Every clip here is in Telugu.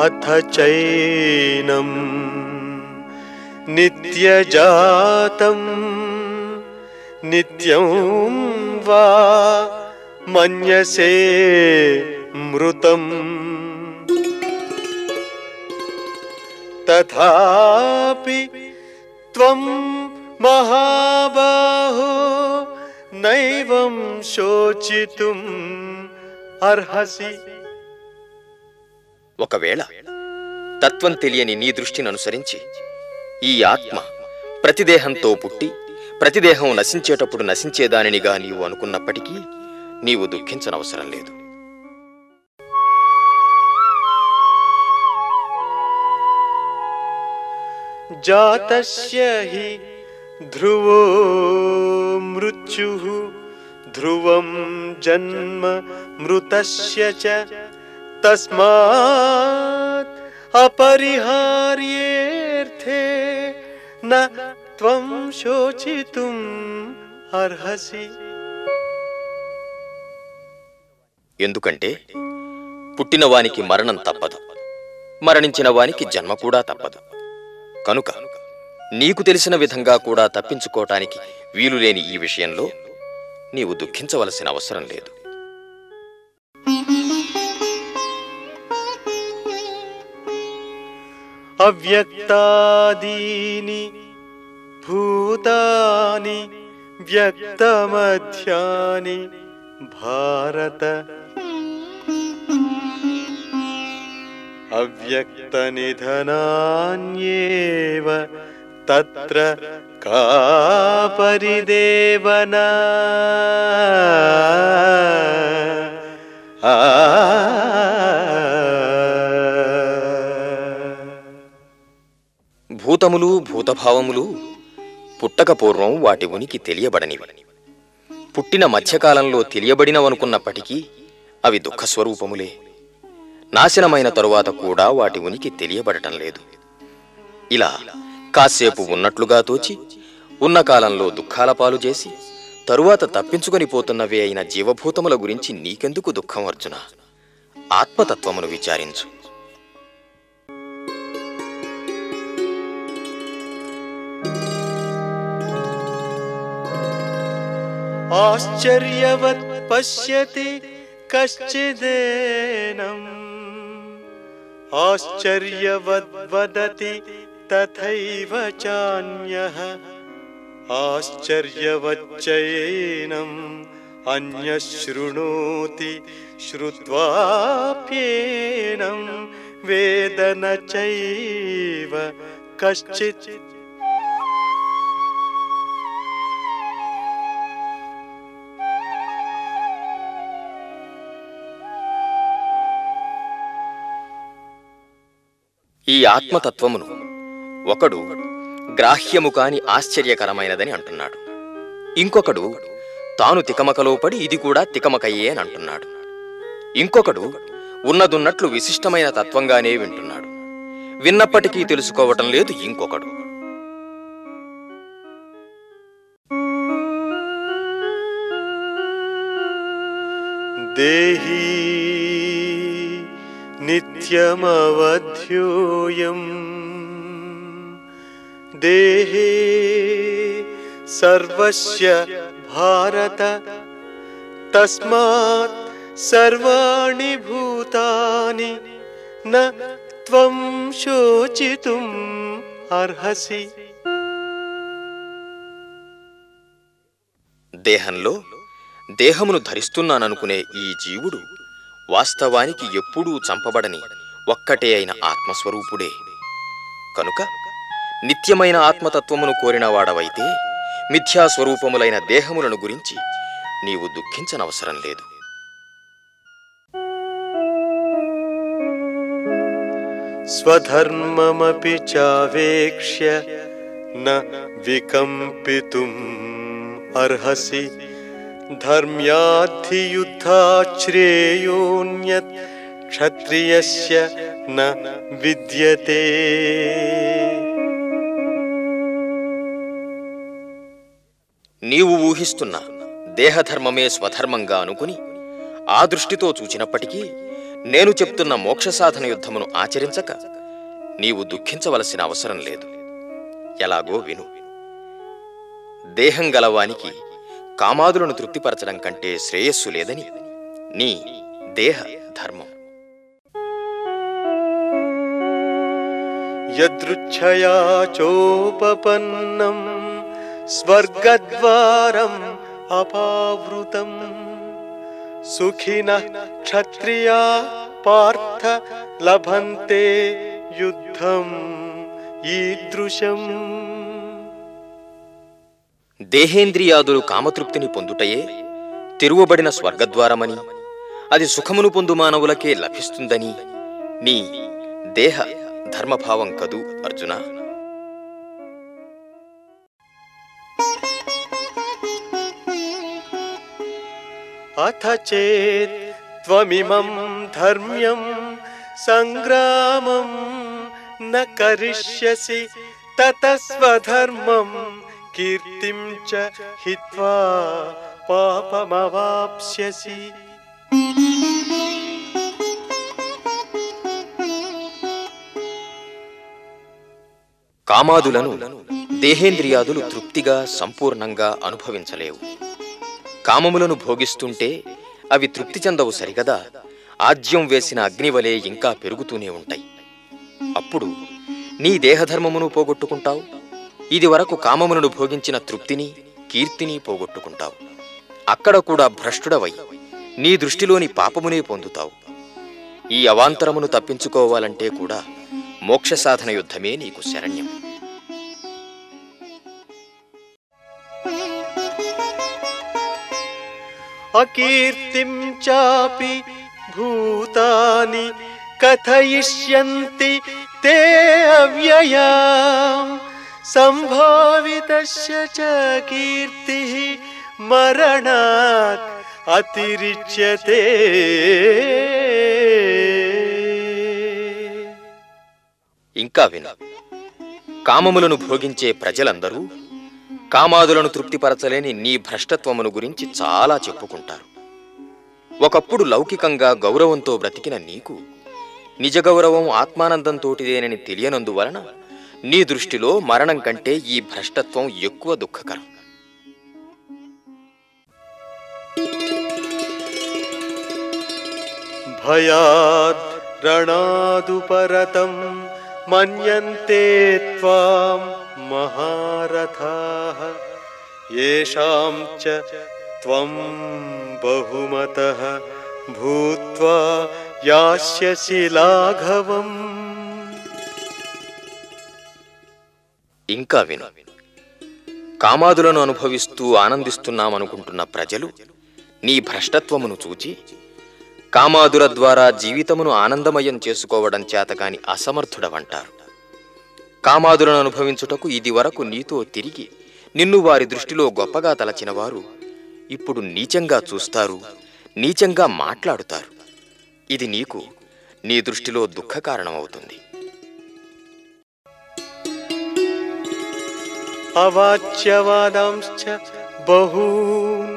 अथ चैनं नित्यजातं नित्यं वा मन्यसे मृतम्। तथापि त्वं महाबाहो नैवं शोचितुम् अर्हसि। ఒకవేళ తత్వం తెలియని నీ దృష్టిని అనుసరించి ఈ ఆత్మ ప్రతిదేహంతో పుట్టి ప్రతిదేహం నశించేటప్పుడు నశించేదానినిగా నీవు అనుకున్నప్పటికీ నీవు దుఃఖించనవసరం లేదు. ధ్రువో మృత్యు ధ్రువం జన్మ మృతస్య చ तस्मात् अपरिहार्येऽर्थे न त्वं शोचितुम् अर्हसि ఎందుకంటే పుట్టిన వానికి మరణం తప్పదు మరణించిన వానికి జన్మ కూడా తప్పదు కనుక నీకు తెలిసిన విధంగా కూడా తప్పించుకోవటానికి వీలులేని ఈ విషయంలో నీవు దుఃఖించవలసిన అవసరం లేదు अव्यक्तादीनि भूतानि व्यक्तमध्यानि भारत। अव्यक्तनिधनान्येव तत्र का परिदेवना భూతములు భూతభావములు పుట్టక పూర్వం వాటి ఉనికి తెలియబడనివి. పుట్టిన మధ్యకాలంలో తెలియబడినవనుకున్నప్పటికీ అవి దుఃఖస్వరూపములే. నాశనమైన తరువాత కూడా వాటి ఉనికి తెలియబడటం లేదు. ఇలా కాసేపు ఉన్నట్లుగా తోచి ఉన్న కాలంలో దుఃఖాల పాలు చేసి తరువాత తప్పించుకొని పోతున్నవే అయిన జీవభూతముల గురించి నీకెందుకు దుఃఖం అర్జున? ఆత్మతత్వమును విచారించు. आश्चर्यवत् पश्यति कश्चिदेनम् आश्चर्यवद् वदति तथैव चान्यः। आश्चर्यवच्चैनम् अन्यः शृणोति श्रुत्वाप्येनं। वेद न चैव कश्चित् ఈ ఆత్మతత్వమును ఒకడు గ్రాహ్యము కాని ఆశ్చర్యకరమైనదని అంటున్నాడు. ఇంకొకడు తాను తికమకలో పడి ఇది కూడా తికమకయ్యే అని అంటున్నాడు. ఇంకొకడు ఉన్నదున్నట్లు విశిష్టమైన తత్వంగానే వింటున్నాడు. విన్నప్పటికీ తెలుసుకోవటం లేదు ఇంకొకడు. దేహీ नित्यमवध्योऽयम् देहे सर्वस्य भारत तस्मात् सर्वाणि भूतानि न त्वं शोचितुम् अर्हसि దేహంలో దేహమును ధరిస్తున్నాననుకునే ఈ జీవుడు వాస్తవానికి ఎప్పుడూ చంపబడని ఒక్కటే అయిన ఆత్మస్వరూపుడే. కనుక నిత్యమైన ఆత్మతత్వమును కోరినవాడవైతే మిథ్యాస్వరూపములైన దేహములను గురించి నీవు దుఃఖించనవసరం లేదు. స్వధర్మమపి చావేక్ష్య న వికంపితుం అర్హసి धर्म्याद्धियुद्धाच्छ्रेयोऽन्यत् क्षत्रियस्य न विद्यते నీవు ఊహిస్తున్న దేహధర్మమే స్వధర్మంగా అనుకుని ఆ దృష్టితో చూచినప్పటికీ నేను చెప్తున్న మోక్ష సాధన యుద్ధమును ఆచరించక నీవు దుఃఖించవలసిన అవసరం లేదు ఎలాగో విను దేహం గలవానికి కామాదులను తృప్తిపరచడం కంటే శ్రేయస్సు లేదని. నీ దేహ ధర్మం. యదృచ్ఛయా చోపపన్నం స్వర్గద్వారం అపావృతం. సుఖిన క్షత్రియా పార్థ లభంతే యుద్ధం ఈదృశం. దేహేంద్రియాదులు కామతృప్తిని పొందుటయే తెరువబడిన స్వర్గద్వారమని అది సుఖమును పొందు మానవులకే లభిస్తుందని నీ దేహ ధర్మభావం కదూ అర్జున? అథ త్వమిమం ధర్మ్యం సంగ్రామం న కరిష్యసి తతస్వధర్మం కీర్తిం చ హిత్వా పాపమవాప్స్యసి కామాదులను దేహేంద్రియాదులు తృప్తిగా సంపూర్ణంగా అనుభవించలేవు. కామములను భోగిస్తుంటే అవి తృప్తి చెందవు సరిగదా? ఆజ్యం వేసిన అగ్నివలే ఇంకా పెరుగుతూనే ఉంటాయి. అప్పుడు నీ దేహధర్మమును పోగొట్టుకుంటావు? ఇది వరకు కామములను భోగించిన తృప్తిని కీర్తిని పోగొట్టుకుంటావు. అక్కడ కూడా భ్రష్టుడవై నీ దృష్టిలోని పాపమునే పొందుతావు. ఈ అవాంతరమును తప్పించుకోవాలంటే కూడా మోక్ష సాధన యుద్ధమే నీకు శరణ్యం. అకీర్తిం చాపి భూతాని కథయిష్యంతి తే అవ్యయా. సంభావితస్య కీర్తి మరణాత్ అతిరిచ్యతే ఇంకా విను కామములను భోగించే ప్రజలందరూ కామాదులను తృప్తిపరచలేని నీ భ్రష్టత్వమును గురించి చాలా చెప్పుకుంటారు. ఒకప్పుడు లౌకికంగా గౌరవంతో బ్రతికిన నీకు నిజ గౌరవం ఆత్మానందంతోటిదేనని తెలియనందువలన నీ దృష్టిలో మరణం కంటే ఈ భ్రష్టత్వం ఎక్కువ దుఃఖకరం భయాద్ రణాదుపరతం మన్యంతే త్వాం మహారథాః येषां च त्वं बहुमतः भूत्वा यास्यसि लाघवम् ఇంకా విను. కామాదులను అనుభవిస్తూ ఆనందిస్తున్నామనుకుంటున్న ప్రజలు నీ భ్రష్టత్వమును చూచి కామాదుల ద్వారా జీవితమును ఆనందమయం చేసుకోవడం చేతకాని అసమర్థుడవంటారు. కామాదులను అనుభవించుటకు ఇది వరకు నీతో తిరిగి నిన్ను వారి దృష్టిలో గొప్పగా తలచిన వారు ఇప్పుడు నీచంగా చూస్తారు నీచంగా మాట్లాడుతారు. ఇది నీకు నీ దృష్టిలో దుఃఖ కారణమవుతుంది अवाच्यवादांश्च बहून्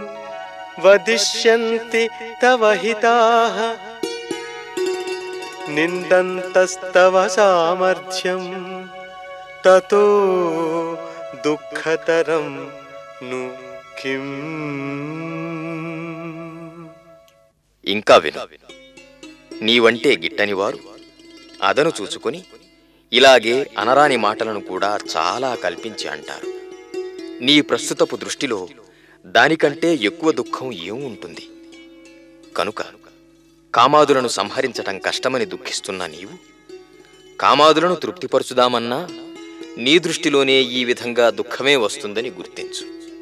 वदिष्यन्ति तव हिताः निन्दन्तस्तव सामर्थ्यं ततो दुःखतरं नु किम् ఇంకా విను నీవంటే గిట్టని వారు అదను చూచుకొని ఇలాగే అనరాని మాటలను కూడా చాలా కల్పించి అంటారు. నీ ప్రస్తుతపు దృష్టిలో దానికంటే ఎక్కువ దుఃఖం ఏముంటుంది కనుక కామాదులను సంహరించటం కష్టమని దుఃఖిస్తున్న నీవు కామాదులను తృప్తిపరచుదామన్నా నీ దృష్టిలోనే ఈ విధంగా దుఃఖమే వస్తుందని గుర్తించు.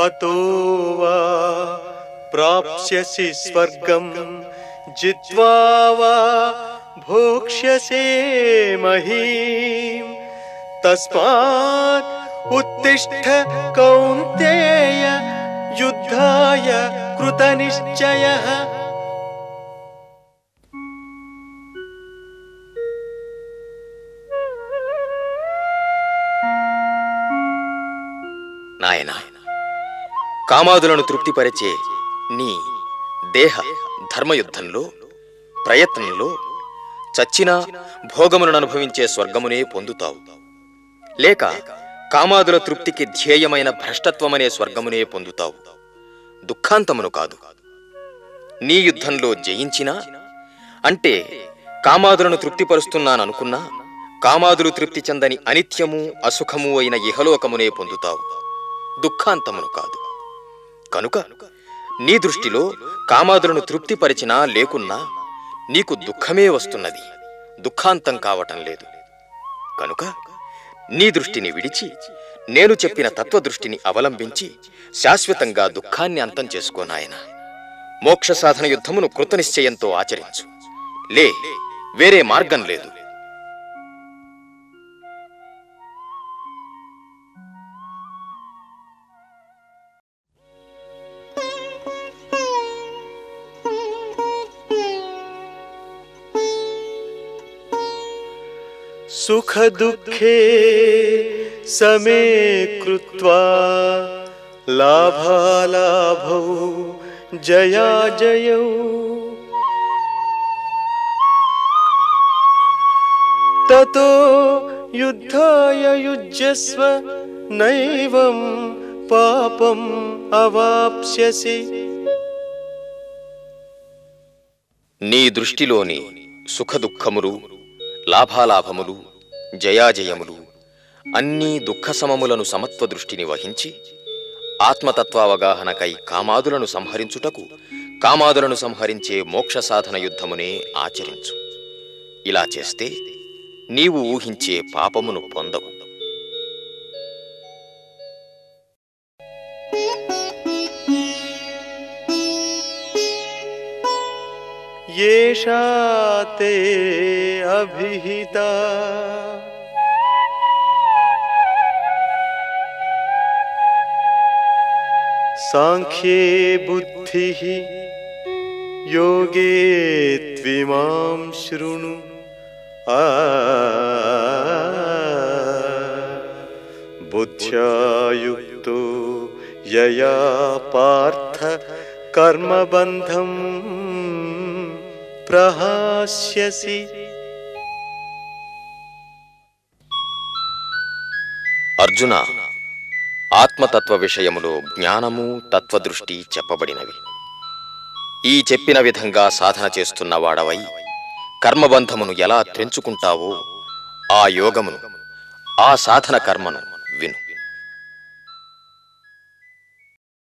हतो वा प्राप्स्यसि स्वर्गम् जित्वा वा भोक्ष्यसे महीम तस्मात् उत्तिष्ठ कौन्तेय युद्धाय कृतनिश्चयः। కామాదులను తృప్తిపరిచే నీ దేహ ధర్మయుద్ధంలో ప్రయత్నంలో చచ్చినా భోగములను అనుభవించే స్వర్గమునే పొందుతావు. లేక కామాదుల తృప్తికి ధ్యేయమైన భ్రష్టత్వమనే స్వర్గమునే పొందుతావు. దుఃఖాంతమును కాదు. నీ యుద్ధంలో జయించినా అంటే కామాదులను తృప్తిపరుస్తున్నాననుకున్నా కామాదులు తృప్తి చెందని అనిత్యము అసుఖము అయిన ఇహలోకమునే పొందుతావు. దుఃఖాంతమును కాదు. కనుక నీ దృష్టిలో కామాదులను తృప్తిపరిచినా లేకున్నా నీకు దుఃఖమే వస్తున్నది. దుఃఖాంతం కావటం లేదు. కనుక నీ దృష్టిని విడిచి నేను చెప్పిన తత్వదృష్టిని అవలంబించి శాశ్వతంగా దుఃఖాన్ని అంతం చేసుకోనాయన మోక్ష సాధన యుద్ధమును కృతనిశ్చయంతో ఆచరించు. లే వేరే మార్గం లేదు. सुख दुःखे समे कृत्वा लाभालाभौ जयाजयौ ततो युद्धाय युज्यस्व नैवं पापम् अवाप्स्यसि నీ దృష్టిలోని సుఖదుఖములు లాభాలాభములు జయాజయములు. అన్నీ దుఃఖసమములను సమత్వ దృష్టిని వహించి ఆత్మతత్వావగాహనకై కామాదులను సంహరించుటకు కామాదులను సంహరించే మోక్ష సాధన యుద్ధమునే ఆచరించు. ఇలా చేస్తే నీవు ఊహించే పాపమును పొందవు. ఏషాతే अभिहिता। साङ्ख्ये बुद्धिः योगे त्विमां शृणु। आ। बुद्ध्या यया पार्थ कर्मबन्धं प्रहास्यसि। అర్జున ఆత్మతత్వ విషయములో జ్ఞానము తత్వదృష్టి చెప్పబడినవి. ఈ చెప్పిన విధంగా సాధన చేస్తున్న వాడవై కర్మబంధమును ఎలా త్రెంచుకుంటావో ఆ యోగమును ఆ సాధన కర్మను విను.